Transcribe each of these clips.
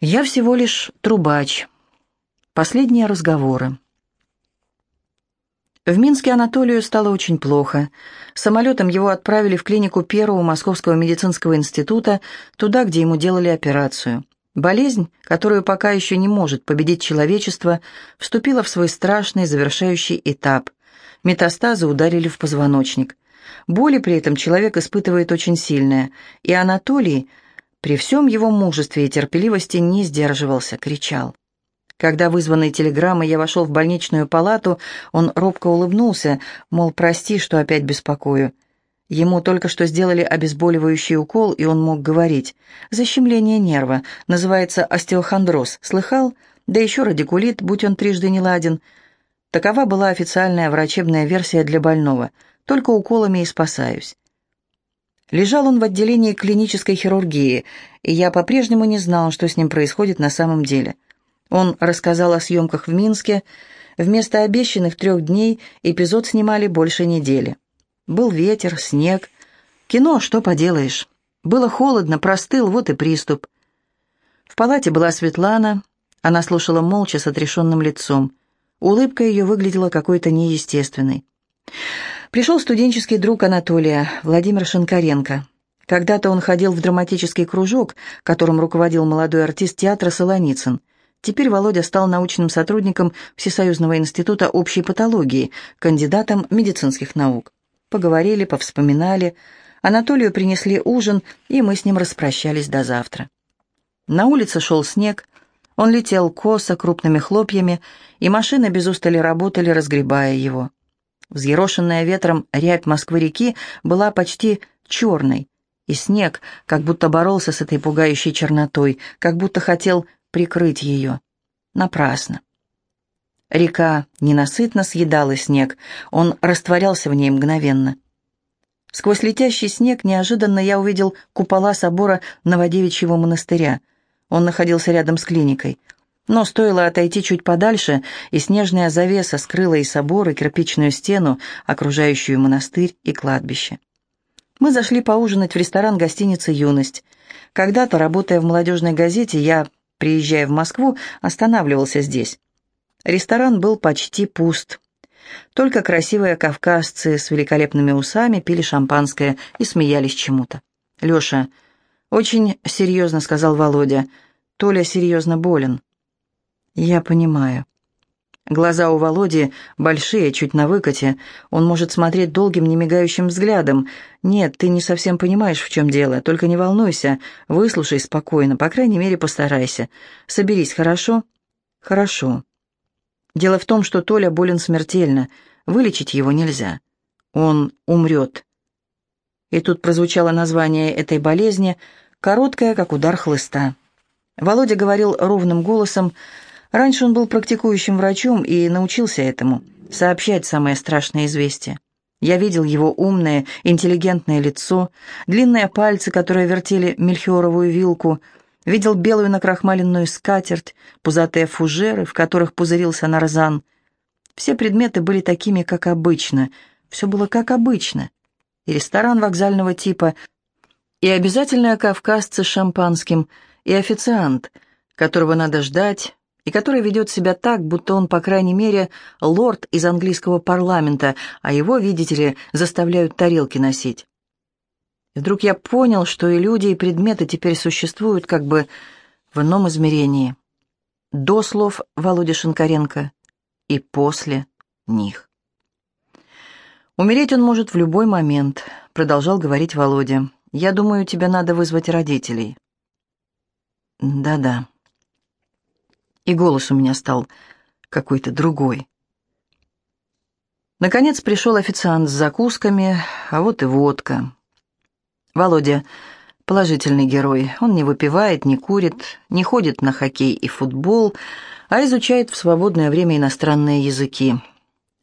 Я всего лишь трубач. Последние разговоры. В Минске Анатолию стало очень плохо. Самолетом его отправили в клинику Первого Московского медицинского института, туда, где ему делали операцию. Болезнь, которую пока еще не может победить человечество, вступила в свой страшный завершающий этап. Метастазы ударили в позвоночник. Боли при этом человек испытывает очень сильные, и Анатолий – при всем его мужестве и терпеливости не сдерживался, кричал. Когда вызванной телеграммой я вошел в больничную палату, он робко улыбнулся, мол, прости, что опять беспокою. Ему только что сделали обезболивающий укол, и он мог говорить. Защемление нерва, называется остеохондроз. Слыхал? Да еще радикулит, будь он трижды не ладен. Такова была официальная врачебная версия для больного. Только уколами и спасаюсь. Лежал он в отделении клинической хирургии, и я по-прежнему не знал, что с ним происходит на самом деле. Он рассказал о съемках в Минске. Вместо обещанных трех дней эпизод снимали больше недели. Был ветер, снег. Кино, что поделаешь. Было холодно, простыл, вот и приступ. В палате была Светлана. Она слушала молча с отрешенным лицом. Улыбка ее выглядела какой-то неестественной. Пришел студенческий друг Анатолия, Владимир Шинкаренко. Когда-то он ходил в драматический кружок, которым руководил молодой артист театра Солоницын. Теперь Володя стал научным сотрудником Всесоюзного института общей патологии, кандидатом медицинских наук. Поговорили, повспоминали. Анатолию принесли ужин, и мы с ним распрощались до завтра. На улице шел снег, он летел косо, крупными хлопьями, и машины без устали работали, разгребая его. Взъерошенная ветром рябь Москвы-реки была почти черной, и снег как будто боролся с этой пугающей чернотой, как будто хотел прикрыть ее. Напрасно. Река ненасытно съедала снег, он растворялся в ней мгновенно. Сквозь летящий снег неожиданно я увидел купола собора Новодевичьего монастыря. Он находился рядом с клиникой. Но стоило отойти чуть подальше, и снежная завеса скрыла и собор, и кирпичную стену, окружающую монастырь и кладбище. Мы зашли поужинать в ресторан гостиницы «Юность». Когда-то, работая в молодежной газете, я, приезжая в Москву, останавливался здесь. Ресторан был почти пуст. Только красивые кавказцы с великолепными усами пили шампанское и смеялись чему-то. «Леша, очень серьезно», — сказал Володя. «Толя серьезно болен». «Я понимаю». Глаза у Володи большие, чуть на выкате. Он может смотреть долгим, немигающим взглядом. «Нет, ты не совсем понимаешь, в чем дело. Только не волнуйся. Выслушай спокойно. По крайней мере, постарайся. Соберись, хорошо?» «Хорошо». Дело в том, что Толя болен смертельно. Вылечить его нельзя. Он умрет. И тут прозвучало название этой болезни, короткое, как удар хлыста. Володя говорил ровным голосом, Раньше он был практикующим врачом и научился этому – сообщать самое страшное известие. Я видел его умное, интеллигентное лицо, длинные пальцы, которые вертели мельхиоровую вилку, видел белую накрахмаленную скатерть, пузатые фужеры, в которых пузырился нарзан. Все предметы были такими, как обычно. Все было как обычно. И ресторан вокзального типа, и обязательно кавказцы с шампанским, и официант, которого надо ждать, и который ведет себя так, будто он, по крайней мере, лорд из английского парламента, а его, видите ли, заставляют тарелки носить. Вдруг я понял, что и люди, и предметы теперь существуют как бы в ином измерении. До слов Володи Шинкаренко и после них. «Умереть он может в любой момент», — продолжал говорить Володя. «Я думаю, тебе надо вызвать родителей». «Да-да» и голос у меня стал какой-то другой. Наконец пришел официант с закусками, а вот и водка. Володя — положительный герой. Он не выпивает, не курит, не ходит на хоккей и футбол, а изучает в свободное время иностранные языки.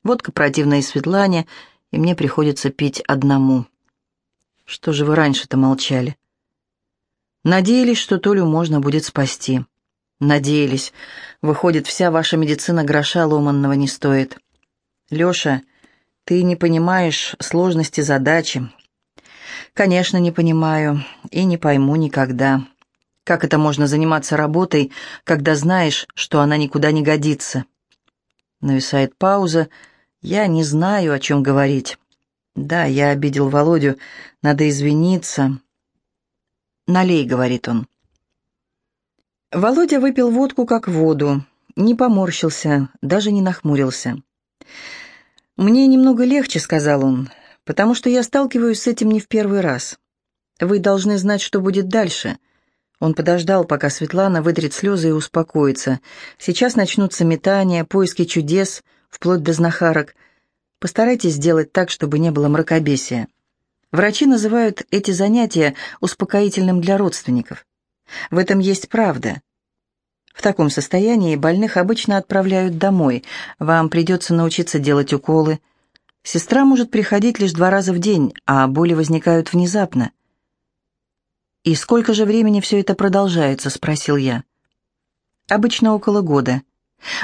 Водка противная Светлане, и мне приходится пить одному. Что же вы раньше-то молчали? Надеялись, что Толю можно будет спасти. Надеялись. Выходит, вся ваша медицина гроша ломанного не стоит. Леша, ты не понимаешь сложности задачи. Конечно, не понимаю и не пойму никогда. Как это можно заниматься работой, когда знаешь, что она никуда не годится? Нависает пауза. Я не знаю, о чем говорить. Да, я обидел Володю. Надо извиниться. «Налей», — говорит он. Володя выпил водку как воду, не поморщился, даже не нахмурился. «Мне немного легче», — сказал он, — «потому что я сталкиваюсь с этим не в первый раз. Вы должны знать, что будет дальше». Он подождал, пока Светлана вытрет слезы и успокоится. Сейчас начнутся метания, поиски чудес, вплоть до знахарок. Постарайтесь сделать так, чтобы не было мракобесия. Врачи называют эти занятия успокоительным для родственников. В этом есть правда. В таком состоянии больных обычно отправляют домой. Вам придется научиться делать уколы. Сестра может приходить лишь два раза в день, а боли возникают внезапно. «И сколько же времени все это продолжается?» – спросил я. «Обычно около года.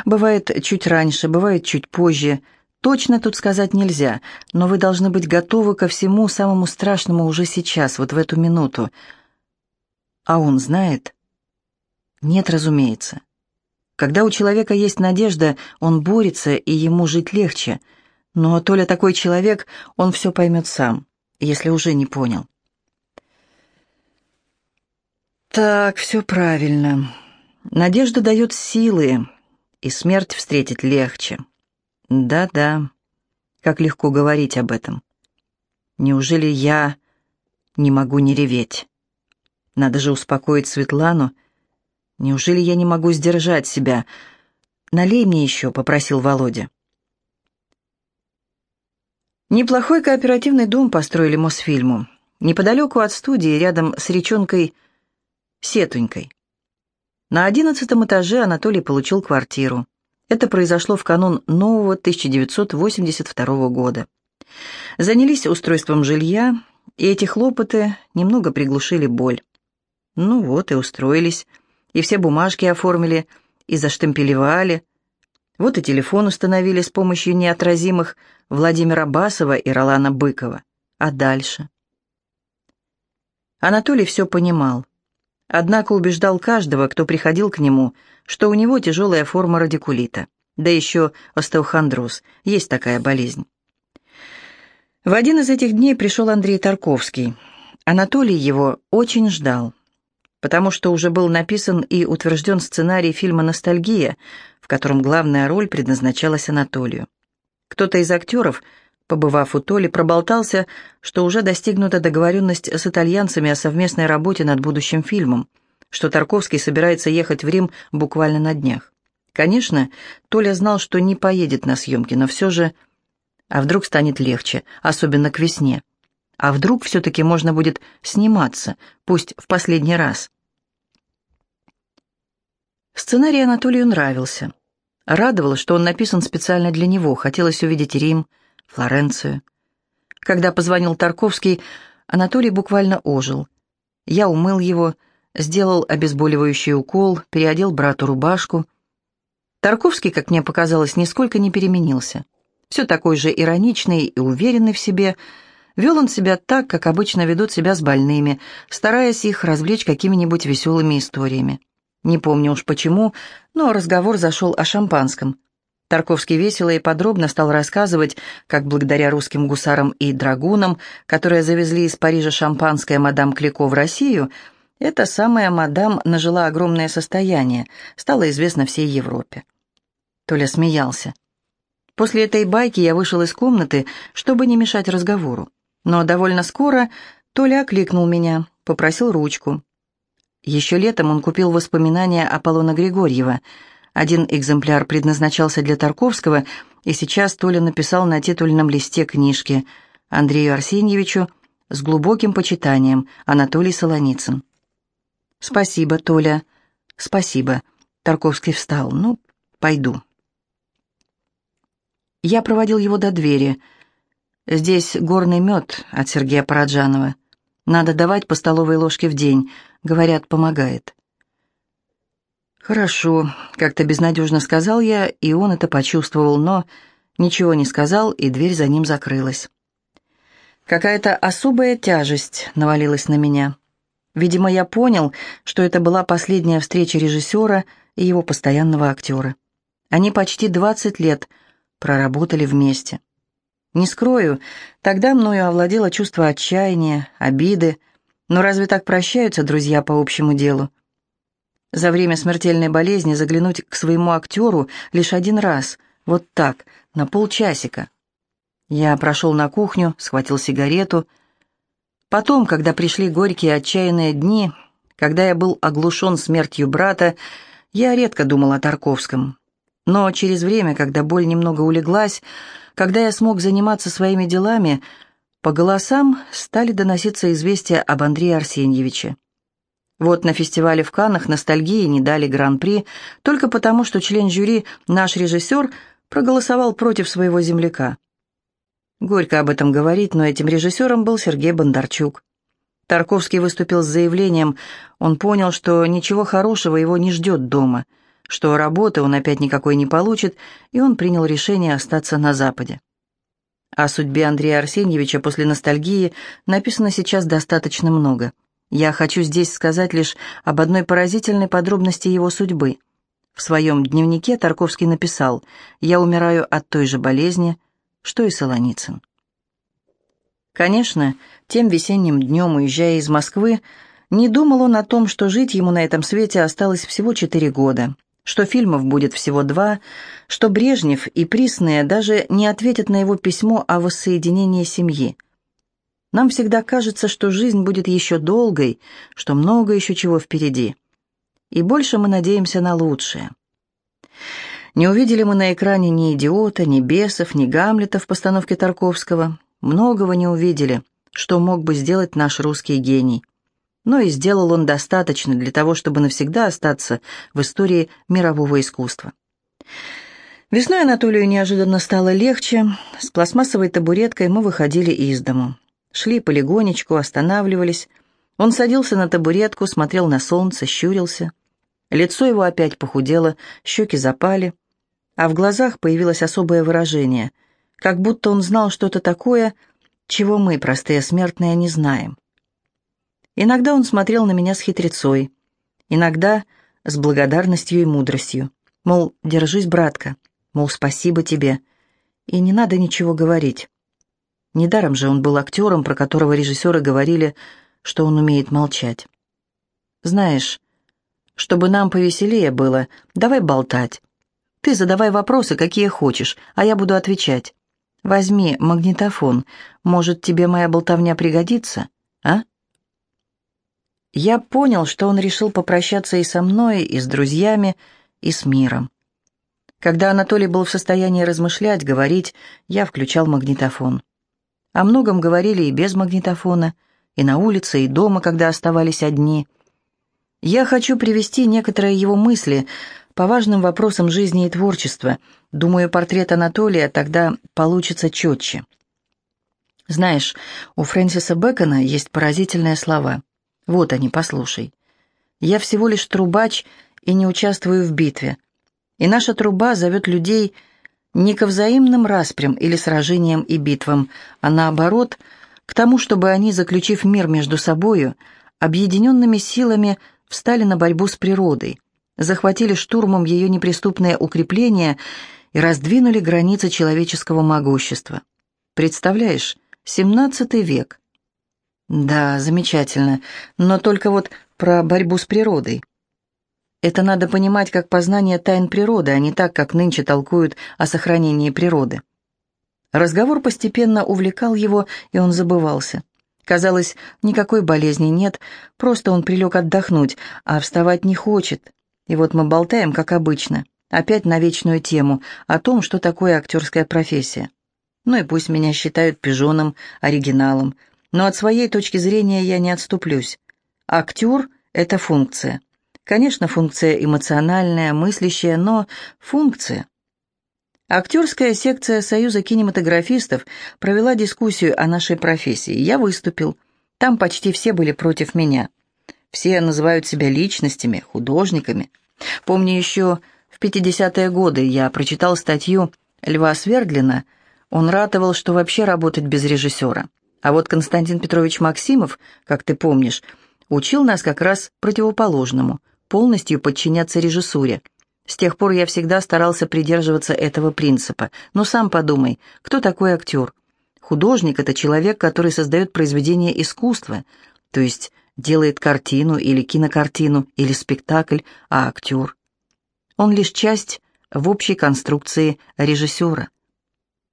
Бывает чуть раньше, бывает чуть позже. Точно тут сказать нельзя, но вы должны быть готовы ко всему самому страшному уже сейчас, вот в эту минуту. А он знает?» Нет, разумеется. Когда у человека есть надежда, он борется, и ему жить легче. Но Толя такой человек, он все поймет сам, если уже не понял. Так, все правильно. Надежда дает силы, и смерть встретить легче. Да-да, как легко говорить об этом. Неужели я не могу не реветь? Надо же успокоить Светлану, — Неужели я не могу сдержать себя? Налей мне еще, попросил Володя. Неплохой кооперативный дом построили Мосфильму. Неподалеку от студии, рядом с речонкой Сетунькой. На одиннадцатом этаже Анатолий получил квартиру. Это произошло в канун нового 1982 года. Занялись устройством жилья, и эти хлопоты немного приглушили боль. Ну вот и устроились и все бумажки оформили, и заштемпелевали. Вот и телефон установили с помощью неотразимых Владимира Басова и Ролана Быкова. А дальше? Анатолий все понимал. Однако убеждал каждого, кто приходил к нему, что у него тяжелая форма радикулита, да еще остеохондроз, есть такая болезнь. В один из этих дней пришел Андрей Тарковский. Анатолий его очень ждал потому что уже был написан и утвержден сценарий фильма «Ностальгия», в котором главная роль предназначалась Анатолию. Кто-то из актеров, побывав у Толи, проболтался, что уже достигнута договоренность с итальянцами о совместной работе над будущим фильмом, что Тарковский собирается ехать в Рим буквально на днях. Конечно, Толя знал, что не поедет на съемки, но все же... А вдруг станет легче, особенно к весне? А вдруг все-таки можно будет сниматься, пусть в последний раз? Сценарий Анатолию нравился. Радовало, что он написан специально для него, хотелось увидеть Рим, Флоренцию. Когда позвонил Тарковский, Анатолий буквально ожил. Я умыл его, сделал обезболивающий укол, переодел брату рубашку. Тарковский, как мне показалось, нисколько не переменился. Все такой же ироничный и уверенный в себе – Вел он себя так, как обычно ведут себя с больными, стараясь их развлечь какими-нибудь веселыми историями. Не помню уж почему, но разговор зашел о шампанском. Тарковский весело и подробно стал рассказывать, как благодаря русским гусарам и драгунам, которые завезли из Парижа шампанское мадам Клико в Россию, эта самая мадам нажила огромное состояние, стало известно всей Европе. Толя смеялся. После этой байки я вышел из комнаты, чтобы не мешать разговору. Но довольно скоро Толя окликнул меня, попросил ручку. Еще летом он купил воспоминания Аполлона Григорьева. Один экземпляр предназначался для Тарковского, и сейчас Толя написал на титульном листе книжки Андрею Арсеньевичу с глубоким почитанием Анатолий Солоницын. «Спасибо, Толя, спасибо». Тарковский встал. «Ну, пойду». Я проводил его до двери – Здесь горный мед от Сергея Параджанова. Надо давать по столовой ложке в день. Говорят, помогает. «Хорошо», — как-то безнадежно сказал я, и он это почувствовал, но ничего не сказал, и дверь за ним закрылась. Какая-то особая тяжесть навалилась на меня. Видимо, я понял, что это была последняя встреча режиссера и его постоянного актера. Они почти 20 лет проработали вместе. Не скрою, тогда мною овладело чувство отчаяния, обиды, но разве так прощаются друзья по общему делу? За время смертельной болезни заглянуть к своему актеру лишь один раз, вот так, на полчасика. Я прошел на кухню, схватил сигарету. Потом, когда пришли горькие отчаянные дни, когда я был оглушен смертью брата, я редко думал о Тарковском. Но через время, когда боль немного улеглась, когда я смог заниматься своими делами, по голосам стали доноситься известия об Андрее Арсеньевиче. Вот на фестивале в Каннах ностальгии не дали гран-при только потому, что член жюри, наш режиссер, проголосовал против своего земляка. Горько об этом говорить, но этим режиссером был Сергей Бондарчук. Тарковский выступил с заявлением, он понял, что ничего хорошего его не ждет дома, что работы он опять никакой не получит, и он принял решение остаться на Западе. О судьбе Андрея Арсеньевича после ностальгии написано сейчас достаточно много – я хочу здесь сказать лишь об одной поразительной подробности его судьбы. В своем дневнике Тарковский написал «Я умираю от той же болезни, что и Солоницын». Конечно, тем весенним днем, уезжая из Москвы, не думал он о том, что жить ему на этом свете осталось всего четыре года, что фильмов будет всего два, что Брежнев и Присные даже не ответят на его письмо о воссоединении семьи – нам всегда кажется, что жизнь будет еще долгой, что много еще чего впереди. И больше мы надеемся на лучшее. Не увидели мы на экране ни идиота, ни бесов, ни Гамлета в постановке Тарковского. Многого не увидели, что мог бы сделать наш русский гений. Но и сделал он достаточно для того, чтобы навсегда остаться в истории мирового искусства. Весной Анатолию неожиданно стало легче. С пластмассовой табуреткой мы выходили из дому. Шли полигонечку, останавливались. Он садился на табуретку, смотрел на солнце, щурился. Лицо его опять похудело, щеки запали, а в глазах появилось особое выражение, как будто он знал что-то такое, чего мы, простые смертные, не знаем. Иногда он смотрел на меня с хитрецой, иногда с благодарностью и мудростью. Мол, держись, братка, мол, спасибо тебе, и не надо ничего говорить. Недаром же он был актером, про которого режиссеры говорили, что он умеет молчать. «Знаешь, чтобы нам повеселее было, давай болтать. Ты задавай вопросы, какие хочешь, а я буду отвечать. Возьми магнитофон, может, тебе моя болтовня пригодится, а?» Я понял, что он решил попрощаться и со мной, и с друзьями, и с миром. Когда Анатолий был в состоянии размышлять, говорить, я включал магнитофон. О многом говорили и без магнитофона, и на улице, и дома, когда оставались одни. Я хочу привести некоторые его мысли по важным вопросам жизни и творчества. Думаю, портрет Анатолия тогда получится четче. Знаешь, у Фрэнсиса Бэкона есть поразительные слова. Вот они, послушай. «Я всего лишь трубач и не участвую в битве. И наша труба зовет людей не ко взаимным распрям или сражениям и битвам, а наоборот, к тому, чтобы они, заключив мир между собою, объединенными силами встали на борьбу с природой, захватили штурмом ее неприступные укрепления и раздвинули границы человеческого могущества. Представляешь, XVII век. Да, замечательно, но только вот про борьбу с природой. Это надо понимать как познание тайн природы, а не так, как нынче толкуют о сохранении природы. Разговор постепенно увлекал его, и он забывался. Казалось, никакой болезни нет, просто он прилег отдохнуть, а вставать не хочет. И вот мы болтаем, как обычно, опять на вечную тему, о том, что такое актерская профессия. Ну и пусть меня считают пижоном, оригиналом, но от своей точки зрения я не отступлюсь. Актер — это функция. Конечно, функция эмоциональная, мыслящая, но функция. Актерская секция Союза кинематографистов провела дискуссию о нашей профессии. Я выступил. Там почти все были против меня. Все называют себя личностями, художниками. Помню еще в 50-е годы я прочитал статью Льва Свердлина. Он ратовал, что вообще работать без режиссера. А вот Константин Петрович Максимов, как ты помнишь, учил нас как раз противоположному – полностью подчиняться режиссуре. С тех пор я всегда старался придерживаться этого принципа. Но сам подумай, кто такой актер? Художник – это человек, который создает произведение искусства, то есть делает картину или кинокартину или спектакль, а актер. Он лишь часть в общей конструкции режиссера.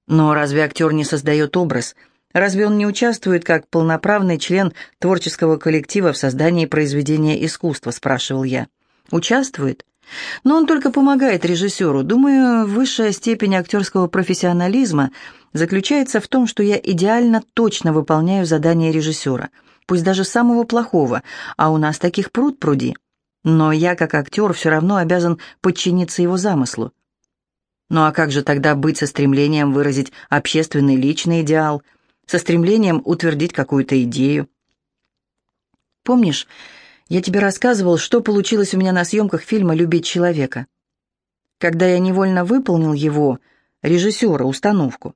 Но разве актер не создает образ? Разве он не участвует как полноправный член творческого коллектива в создании произведения искусства, спрашивал я. Участвует? Но он только помогает режиссеру. Думаю, высшая степень актерского профессионализма заключается в том, что я идеально точно выполняю задание режиссера, пусть даже самого плохого, а у нас таких пруд пруди. Но я, как актер, все равно обязан подчиниться его замыслу. Ну а как же тогда быть со стремлением выразить общественный личный идеал, со стремлением утвердить какую-то идею? Помнишь, я тебе рассказывал, что получилось у меня на съемках фильма «Любить человека». Когда я невольно выполнил его, режиссера, установку.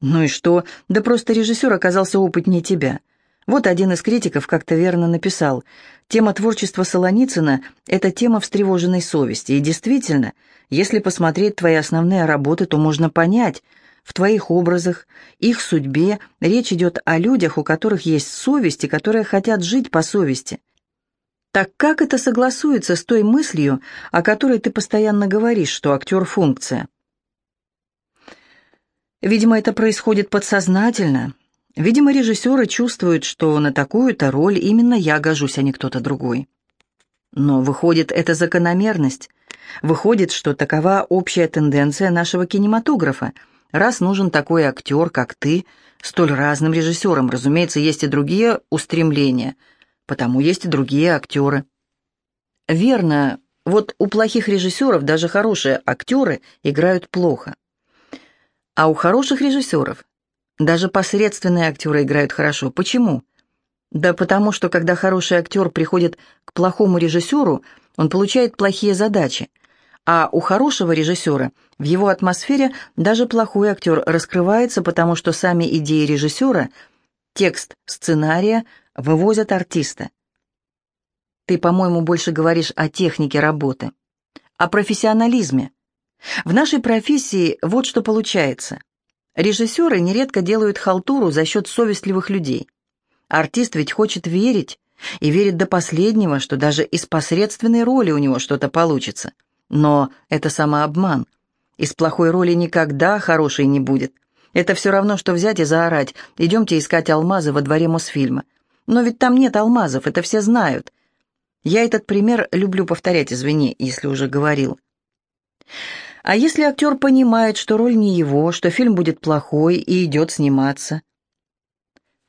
Ну и что? Да просто режиссер оказался опытнее тебя. Вот один из критиков как-то верно написал. Тема творчества Солоницына – это тема встревоженной совести. И действительно, если посмотреть твои основные работы, то можно понять, в твоих образах, их судьбе речь идет о людях, у которых есть совесть и которые хотят жить по совести – так как это согласуется с той мыслью, о которой ты постоянно говоришь, что актер – функция? Видимо, это происходит подсознательно. Видимо, режиссеры чувствуют, что на такую-то роль именно я гожусь, а не кто-то другой. Но выходит, это закономерность. Выходит, что такова общая тенденция нашего кинематографа. Раз нужен такой актер, как ты, столь разным режиссером, разумеется, есть и другие устремления – потому есть и другие актеры. Верно, вот у плохих режиссеров даже хорошие актеры играют плохо. А у хороших режиссеров даже посредственные актеры играют хорошо. Почему? Да потому что, когда хороший актер приходит к плохому режиссеру, он получает плохие задачи. А у хорошего режиссера в его атмосфере даже плохой актер раскрывается, потому что сами идеи режиссера, текст сценария вывозят артиста. Ты, по-моему, больше говоришь о технике работы, о профессионализме. В нашей профессии вот что получается. Режиссеры нередко делают халтуру за счет совестливых людей. Артист ведь хочет верить, и верит до последнего, что даже из посредственной роли у него что-то получится. Но это самообман. Из плохой роли никогда хорошей не будет. Это все равно, что взять и заорать «Идемте искать алмазы во дворе Мосфильма». Но ведь там нет алмазов, это все знают. Я этот пример люблю повторять, извини, если уже говорил. А если актер понимает, что роль не его, что фильм будет плохой и идет сниматься,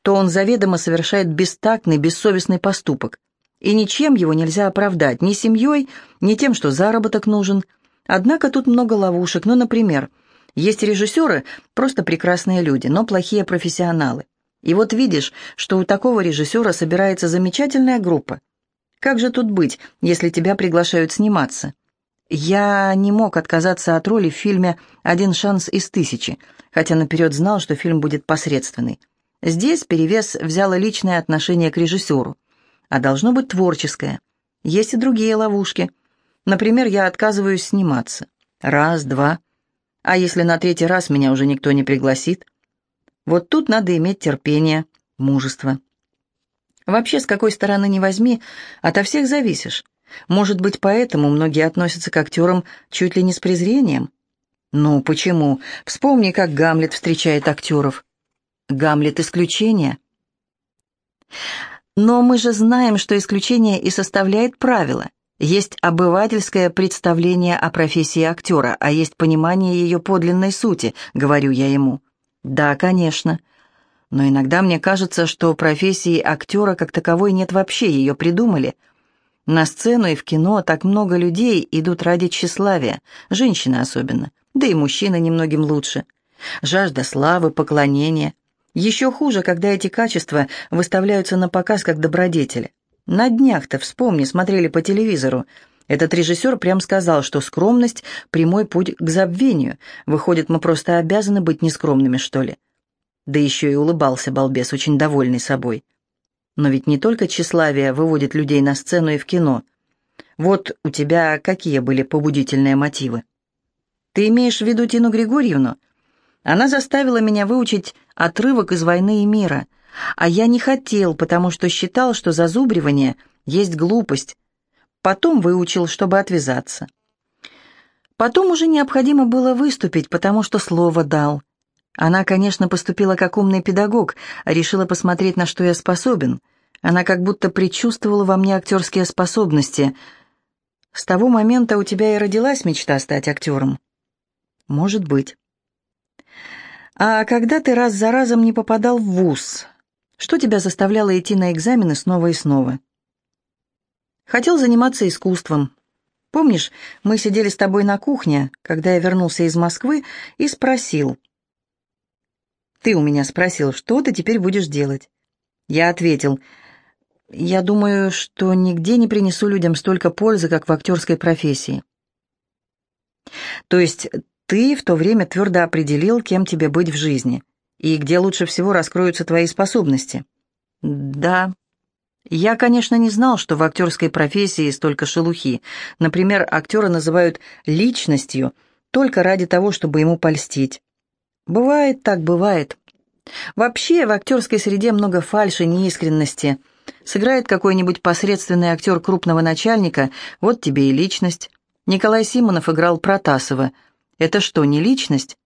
то он заведомо совершает бестактный, бессовестный поступок. И ничем его нельзя оправдать, ни семьей, ни тем, что заработок нужен. Однако тут много ловушек. Ну, например, есть режиссеры, просто прекрасные люди, но плохие профессионалы. И вот видишь, что у такого режиссера собирается замечательная группа. Как же тут быть, если тебя приглашают сниматься? Я не мог отказаться от роли в фильме «Один шанс из тысячи», хотя наперед знал, что фильм будет посредственный. Здесь перевес взяло личное отношение к режиссеру, а должно быть творческое. Есть и другие ловушки. Например, я отказываюсь сниматься. Раз, два. А если на третий раз меня уже никто не пригласит? Вот тут надо иметь терпение, мужество. Вообще, с какой стороны не возьми, ото всех зависишь. Может быть, поэтому многие относятся к актерам чуть ли не с презрением? Ну, почему? Вспомни, как Гамлет встречает актеров. Гамлет — исключение. Но мы же знаем, что исключение и составляет правило. Есть обывательское представление о профессии актера, а есть понимание ее подлинной сути, говорю я ему. Да, конечно. Но иногда мне кажется, что профессии актера как таковой нет вообще, ее придумали. На сцену и в кино так много людей идут ради тщеславия, женщины особенно, да и мужчины немногим лучше. Жажда славы, поклонения. Еще хуже, когда эти качества выставляются на показ как добродетели. На днях-то, вспомни, смотрели по телевизору. Этот режиссер прям сказал, что скромность – прямой путь к забвению. Выходит, мы просто обязаны быть нескромными, что ли? Да еще и улыбался балбес, очень довольный собой. Но ведь не только тщеславие выводит людей на сцену и в кино. Вот у тебя какие были побудительные мотивы? Ты имеешь в виду Тину Григорьевну? Она заставила меня выучить отрывок из «Войны и мира», а я не хотел, потому что считал, что зазубривание есть глупость. Потом выучил, чтобы отвязаться. Потом уже необходимо было выступить, потому что слово дал. Она, конечно, поступила как умный педагог, решила посмотреть, на что я способен. Она как будто предчувствовала во мне актерские способности. С того момента у тебя и родилась мечта стать актером. Может быть. А когда ты раз за разом не попадал в вуз, что тебя заставляло идти на экзамены снова и снова? Хотел заниматься искусством, Помнишь, мы сидели с тобой на кухне, когда я вернулся из Москвы, и спросил. Ты у меня спросил, что ты теперь будешь делать? Я ответил, я думаю, что нигде не принесу людям столько пользы, как в актерской профессии. То есть ты в то время твердо определил, кем тебе быть в жизни, и где лучше всего раскроются твои способности. Да, я, конечно, не знал, что в актерской профессии столько шелухи. Например, актера называют личностью только ради того, чтобы ему польстить. Бывает так, бывает. Вообще, в актерской среде много фальши, неискренности. Сыграет какой-нибудь посредственный актер крупного начальника, вот тебе и личность. Николай Симонов играл Протасова. Это что, не личность?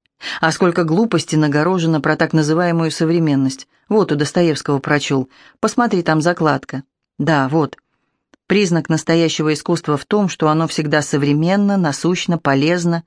А сколько глупости нагорожено про так называемую современность. Вот у Достоевского прочел. Посмотри, там закладка. Да, вот. Признак настоящего искусства в том, что оно всегда современно, насущно, полезно.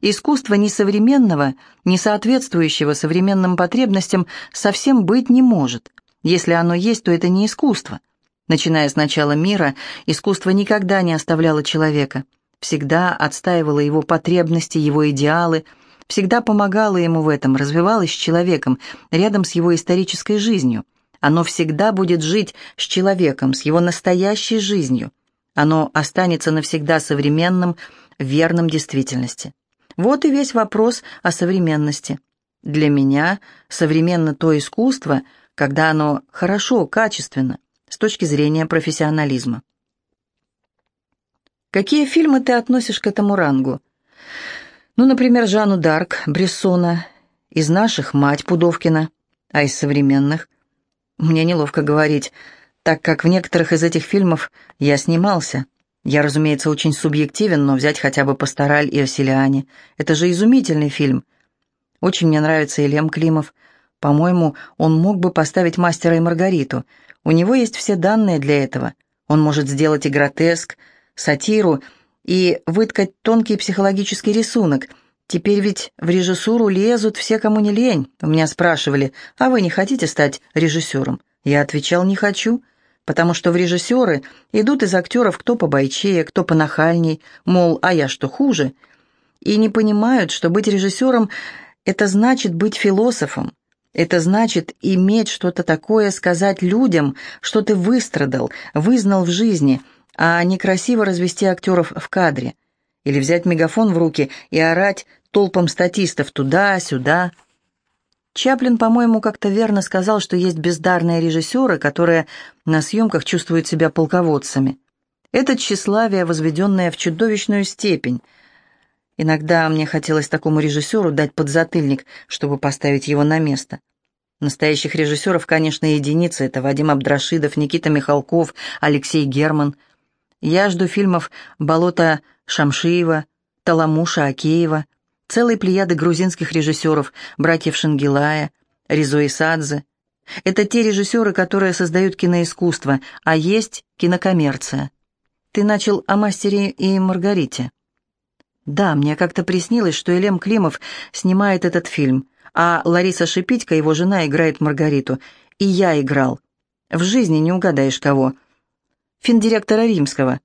Искусство несовременного, не соответствующего современным потребностям, совсем быть не может. Если оно есть, то это не искусство. Начиная с начала мира, искусство никогда не оставляло человека. Всегда отстаивало его потребности, его идеалы – всегда помогало ему в этом, развивалось с человеком, рядом с его исторической жизнью. Оно всегда будет жить с человеком, с его настоящей жизнью. Оно останется навсегда современным, верным действительности. Вот и весь вопрос о современности. Для меня современно то искусство, когда оно хорошо, качественно, с точки зрения профессионализма. Какие фильмы ты относишь к этому рангу? Ну, например, Жанну Дарк Брессона, из наших мать Пудовкина, а из современных. Мне неловко говорить, так как в некоторых из этих фильмов я снимался. Я, разумеется, очень субъективен, но взять хотя бы «Пастораль» и «Оселиане» — это же изумительный фильм. Очень мне нравится и Лем Климов. По-моему, он мог бы поставить «Мастера и Маргариту». У него есть все данные для этого. Он может сделать и гротеск, сатиру — и выткать тонкий психологический рисунок. Теперь ведь в режиссуру лезут все, кому не лень. У меня спрашивали, а вы не хотите стать режиссером? Я отвечал, не хочу, потому что в режиссеры идут из актеров кто побойчее, кто понахальней, мол, а я что, хуже? И не понимают, что быть режиссером – это значит быть философом. Это значит иметь что-то такое, сказать людям, что ты выстрадал, вызнал в жизни – а не красиво развести актеров в кадре. Или взять мегафон в руки и орать толпам статистов туда-сюда. Чаплин, по-моему, как-то верно сказал, что есть бездарные режиссеры, которые на съемках чувствуют себя полководцами. Это тщеславие, возведенное в чудовищную степень. Иногда мне хотелось такому режиссеру дать подзатыльник, чтобы поставить его на место. Настоящих режиссеров, конечно, единицы. Это Вадим Абдрашидов, Никита Михалков, Алексей Герман – я жду фильмов «Болото Шамшиева», «Таламуша Акеева», целой плеяды грузинских режиссеров, братьев Шангилая, Ризо Исадзе. Это те режиссеры, которые создают киноискусство, а есть кинокоммерция. Ты начал о «Мастере и Маргарите». Да, мне как-то приснилось, что Элем Климов снимает этот фильм, а Лариса Шипитько, его жена, играет Маргариту. И я играл. В жизни не угадаешь кого финдиректора Римского.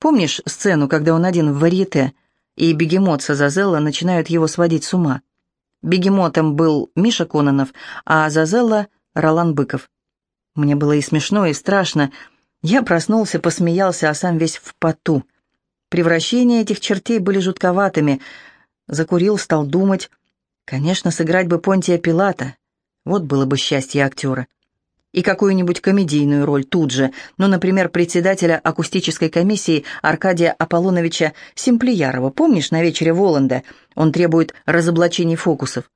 Помнишь сцену, когда он один в варьете, и бегемот с Азазелла начинают его сводить с ума? Бегемотом был Миша Кононов, а Азазелла — Ролан Быков. Мне было и смешно, и страшно. Я проснулся, посмеялся, а сам весь в поту. Превращения этих чертей были жутковатыми. Закурил, стал думать. Конечно, сыграть бы Понтия Пилата. Вот было бы счастье актера. И какую-нибудь комедийную роль тут же, ну, например, председателя акустической комиссии Аркадия Аполлоновича Симплиярова. Помнишь, на вечере Воланда он требует разоблачений фокусов?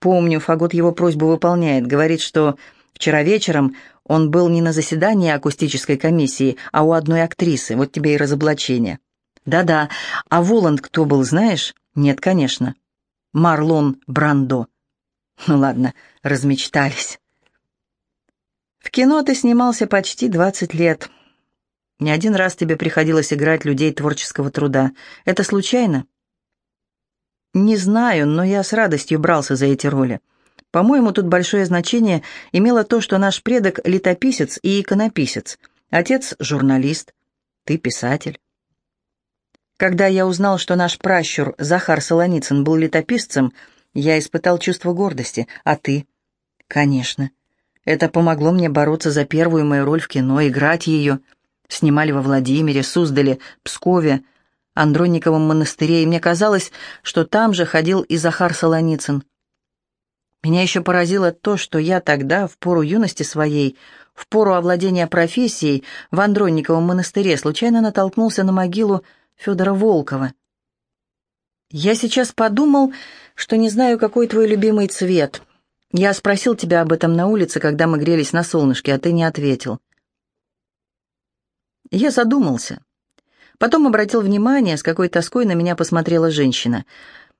Помню, Фагот его просьбу выполняет, говорит, что вчера вечером он был не на заседании акустической комиссии, а у одной актрисы, вот тебе и разоблачение. Да-да, а Воланд кто был, знаешь? Нет, конечно. Марлон Брандо. Ну ладно, размечтались. В кино ты снимался почти 20 лет. Не один раз тебе приходилось играть людей творческого труда. Это случайно? Не знаю, но я с радостью брался за эти роли. По-моему, тут большое значение имело то, что наш предок — летописец и иконописец, отец — журналист, ты — писатель. Когда я узнал, что наш пращур Захар Солоницын был летописцем, я испытал чувство гордости. А ты? Конечно. Это помогло мне бороться за первую мою роль в кино, играть ее. Снимали во Владимире, Суздале, Пскове, Андронниковом монастыре, и мне казалось, что там же ходил и Захар Солоницын. Меня еще поразило то, что я тогда, в пору юности своей, в пору овладения профессией, в Андронниковом монастыре случайно натолкнулся на могилу Федора Волкова. Я сейчас подумал, что не знаю, какой твой любимый цвет, я спросил тебя об этом на улице, когда мы грелись на солнышке, а ты не ответил. Я задумался. Потом обратил внимание, с какой тоской на меня посмотрела женщина.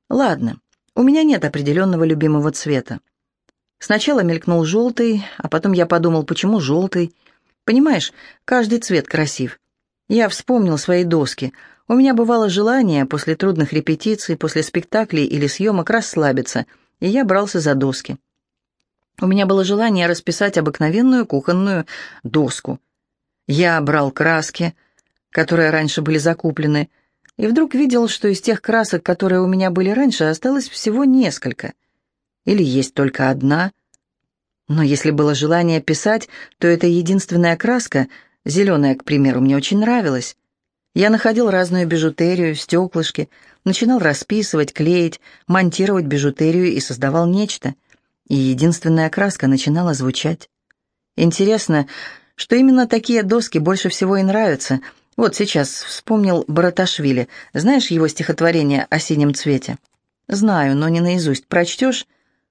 Ладно, у меня нет определенного любимого цвета. Сначала мелькнул желтый, а потом я подумал, почему желтый. Понимаешь, каждый цвет красив. Я вспомнил свои доски. У меня бывало желание после трудных репетиций, после спектаклей или съемок расслабиться, и я брался за доски. У меня было желание расписать обыкновенную кухонную доску. Я брал краски, которые раньше были закуплены, и вдруг видел, что из тех красок, которые у меня были раньше, осталось всего несколько. Или есть только одна. Но если было желание писать, то эта единственная краска, зеленая, к примеру, мне очень нравилась. Я находил разную бижутерию, стеклышки, начинал расписывать, клеить, монтировать бижутерию и создавал нечто — и единственная краска начинала звучать. Интересно, что именно такие доски больше всего и нравятся. Вот сейчас вспомнил Бараташвили. Знаешь его стихотворение о синем цвете? Знаю, но не наизусть. Прочтешь?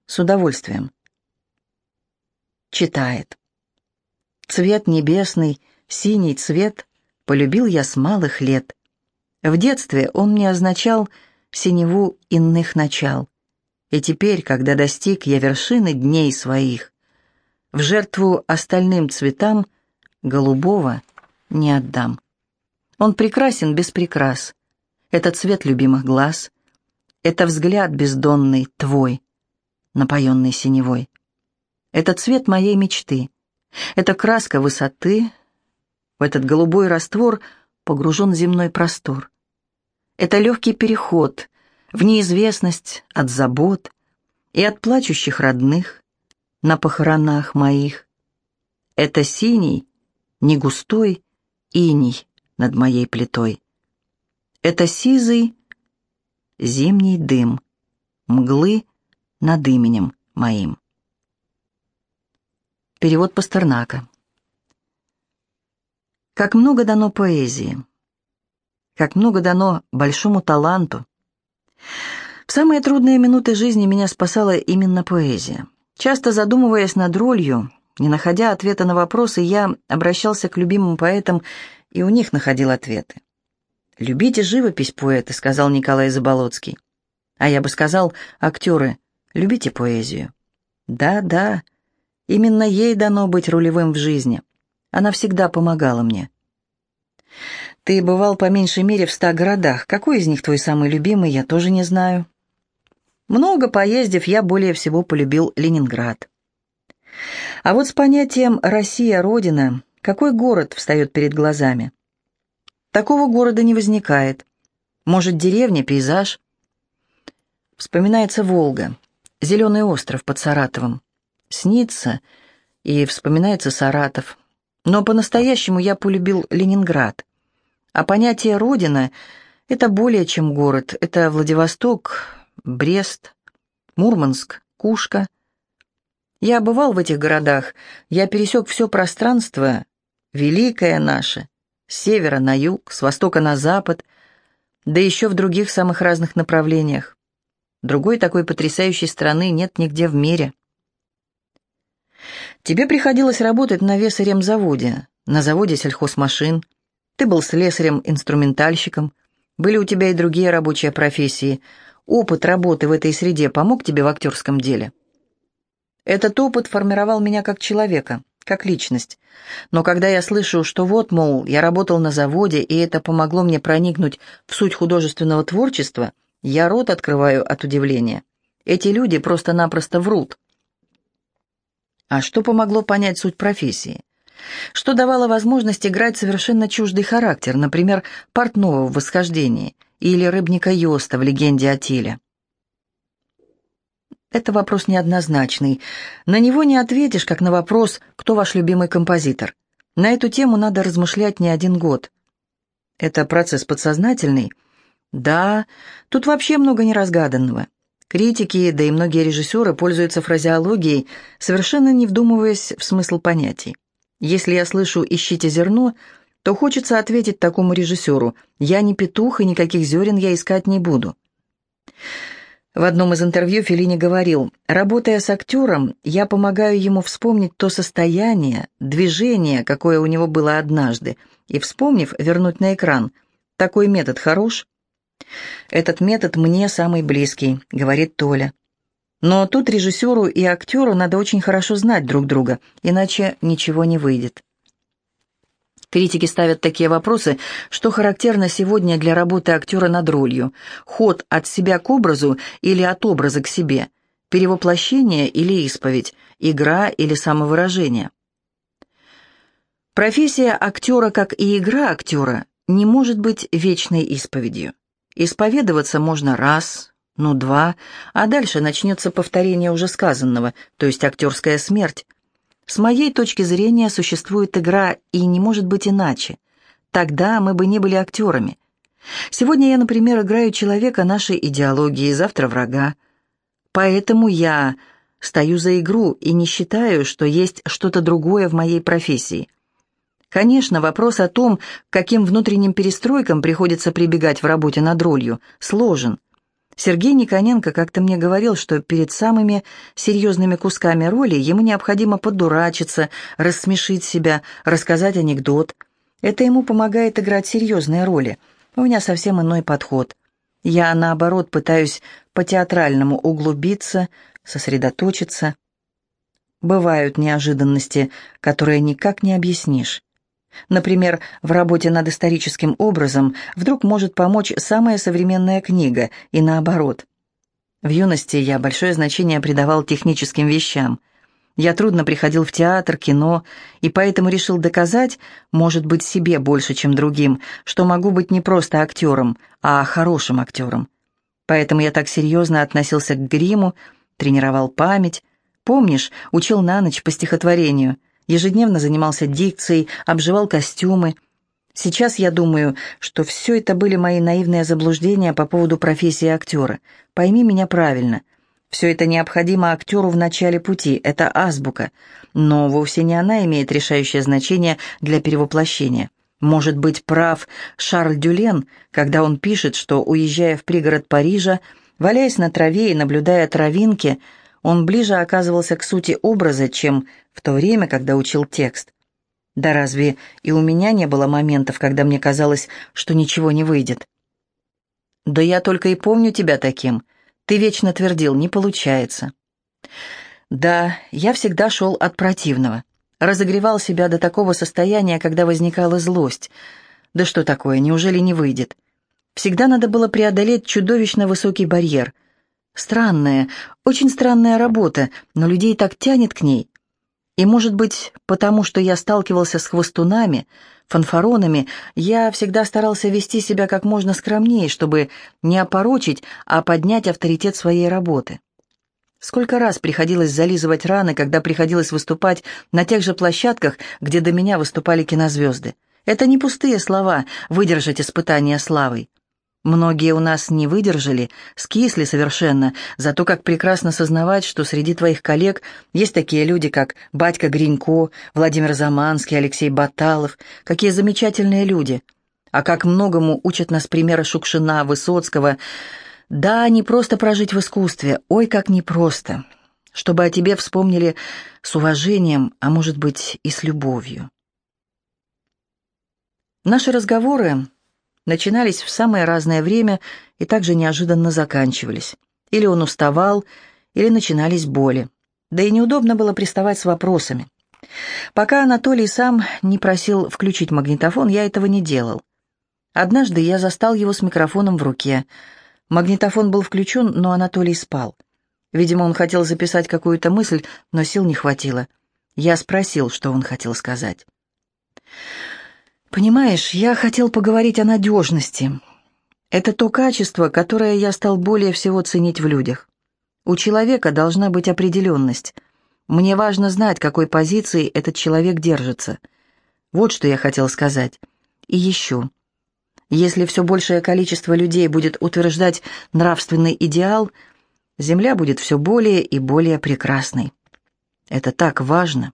С удовольствием. Читает. Цвет небесный, синий цвет, полюбил я с малых лет. В детстве он мне означал синеву иных начал. И теперь, когда достиг я вершины дней своих, в жертву остальным цветам голубого не отдам. Он прекрасен без прикрас. Это цвет любимых глаз. Это взгляд бездонный твой, напоенный синевой. Это цвет моей мечты. Это краска высоты. В этот голубой раствор погружен земной простор. Это легкий переход в неизвестность от забот и от плачущих родных на похоронах моих. Это синий, не густой иней над моей плитой. Это сизый зимний дым, мглы над именем моим. Перевод Пастернака. Как много дано поэзии, как много дано большому таланту, в самые трудные минуты жизни меня спасала именно поэзия. Часто задумываясь над ролью, не находя ответа на вопросы, я обращался к любимым поэтам и у них находил ответы. «Любите живопись, поэты», — сказал Николай Заболоцкий. А я бы сказал, актеры, любите поэзию. Да, да, именно ей дано быть рулевым в жизни. Она всегда помогала мне. Ты бывал по меньшей мере в ста городах. Какой из них твой самый любимый, я тоже не знаю. Много поездив, я более всего полюбил Ленинград. А вот с понятием «Россия – Родина» какой город встает перед глазами? Такого города не возникает. Может, деревня, пейзаж? Вспоминается Волга, зеленый остров под Саратовом. Снится и вспоминается Саратов. Но по-настоящему я полюбил Ленинград. А понятие «родина» — это более чем город. Это Владивосток, Брест, Мурманск, Кушка. Я бывал в этих городах, я пересек все пространство, великое наше, с севера на юг, с востока на запад, да еще в других самых разных направлениях. Другой такой потрясающей страны нет нигде в мире. Тебе приходилось работать на весарем-заводе, на заводе сельхозмашин. Ты был слесарем-инструментальщиком. Были у тебя и другие рабочие профессии. Опыт работы в этой среде помог тебе в актерском деле? Этот опыт формировал меня как человека, как личность. Но когда я слышу, что вот, мол, я работал на заводе, и это помогло мне проникнуть в суть художественного творчества, я рот открываю от удивления. Эти люди просто-напросто врут. А что помогло понять суть профессии? Что давало возможность играть совершенно чуждый характер, например, портного в «Восхождении» или рыбника Йоста в «Легенде о Тиле»? Это вопрос неоднозначный. На него не ответишь, как на вопрос, кто ваш любимый композитор. На эту тему надо размышлять не один год. Это процесс подсознательный? Да, тут вообще много неразгаданного. Критики, да и многие режиссеры пользуются фразеологией, совершенно не вдумываясь в смысл понятий. Если я слышу «ищите зерно», то хочется ответить такому режиссеру «я не петух, и никаких зерен я искать не буду». В одном из интервью Феллини говорил, «Работая с актером, я помогаю ему вспомнить то состояние, движение, какое у него было однажды, и, вспомнив, вернуть на экран. Такой метод хорош?» «Этот метод мне самый близкий», — говорит Толя. Но тут режиссеру и актеру надо очень хорошо знать друг друга, иначе ничего не выйдет. Критики ставят такие вопросы, что характерно сегодня для работы актера над ролью. Ход от себя к образу или от образа к себе. Перевоплощение или исповедь. Игра или самовыражение. Профессия актера, как и игра актера, не может быть вечной исповедью. Исповедоваться можно раз, ну два, а дальше начнется повторение уже сказанного, то есть актерская смерть. С моей точки зрения существует игра и не может быть иначе. Тогда мы бы не были актерами. Сегодня я, например, играю человека нашей идеологии, завтра врага. Поэтому я стою за игру и не считаю, что есть что-то другое в моей профессии. Конечно, вопрос о том, каким внутренним перестройкам приходится прибегать в работе над ролью, сложен. Сергей Никоненко как-то мне говорил, что перед самыми серьезными кусками роли ему необходимо подурачиться, рассмешить себя, рассказать анекдот. Это ему помогает играть серьезные роли. У меня совсем иной подход. Я, наоборот, пытаюсь по-театральному углубиться, сосредоточиться. Бывают неожиданности, которые никак не объяснишь. Например, в работе над историческим образом вдруг может помочь самая современная книга, и наоборот. В юности я большое значение придавал техническим вещам. Я трудно приходил в театр, кино, и поэтому решил доказать, может быть, себе больше, чем другим, что могу быть не просто актером, а хорошим актером. Поэтому я так серьезно относился к гриму, тренировал память. Помнишь, учил на ночь по стихотворению – ежедневно занимался дикцией, обживал костюмы. Сейчас я думаю, что все это были мои наивные заблуждения по поводу профессии актера. Пойми меня правильно. Все это необходимо актеру в начале пути, это азбука, но вовсе не она имеет решающее значение для перевоплощения. Может быть, прав Шарль Дюлен, когда он пишет, что, уезжая в пригород Парижа, валяясь на траве и наблюдая травинки, он ближе оказывался к сути образа, чем в то время, когда учил текст. Да разве и у меня не было моментов, когда мне казалось, что ничего не выйдет? Да я только и помню тебя таким. Ты вечно твердил, не получается. Да, я всегда шел от противного. Разогревал себя до такого состояния, когда возникала злость. Да что такое, неужели не выйдет? Всегда надо было преодолеть чудовищно высокий барьер — Странная, очень странная работа, но людей так тянет к ней. И, может быть, потому что я сталкивался с хвостунами, фанфаронами, я всегда старался вести себя как можно скромнее, чтобы не опорочить, а поднять авторитет своей работы. Сколько раз приходилось зализывать раны, когда приходилось выступать на тех же площадках, где до меня выступали кинозвезды. Это не пустые слова «выдержать испытания славой». Многие у нас не выдержали, скисли совершенно, зато как прекрасно сознавать, что среди твоих коллег есть такие люди, как Батька Гринько, Владимир Заманский, Алексей Баталов. Какие замечательные люди. А как многому учат нас примеры Шукшина, Высоцкого. Да, не просто прожить в искусстве, ой, как непросто. Чтобы о тебе вспомнили с уважением, а может быть и с любовью. Наши разговоры начинались в самое разное время и также неожиданно заканчивались. Или он уставал, или начинались боли. Да и неудобно было приставать с вопросами. Пока Анатолий сам не просил включить магнитофон, я этого не делал. Однажды я застал его с микрофоном в руке. Магнитофон был включен, но Анатолий спал. Видимо, он хотел записать какую-то мысль, но сил не хватило. Я спросил, что он хотел сказать. Понимаешь, я хотел поговорить о надежности. Это то качество, которое я стал более всего ценить в людях. У человека должна быть определенность. Мне важно знать, какой позиции этот человек держится. Вот что я хотел сказать. И еще. Если все большее количество людей будет утверждать нравственный идеал, Земля будет все более и более прекрасной. Это так важно.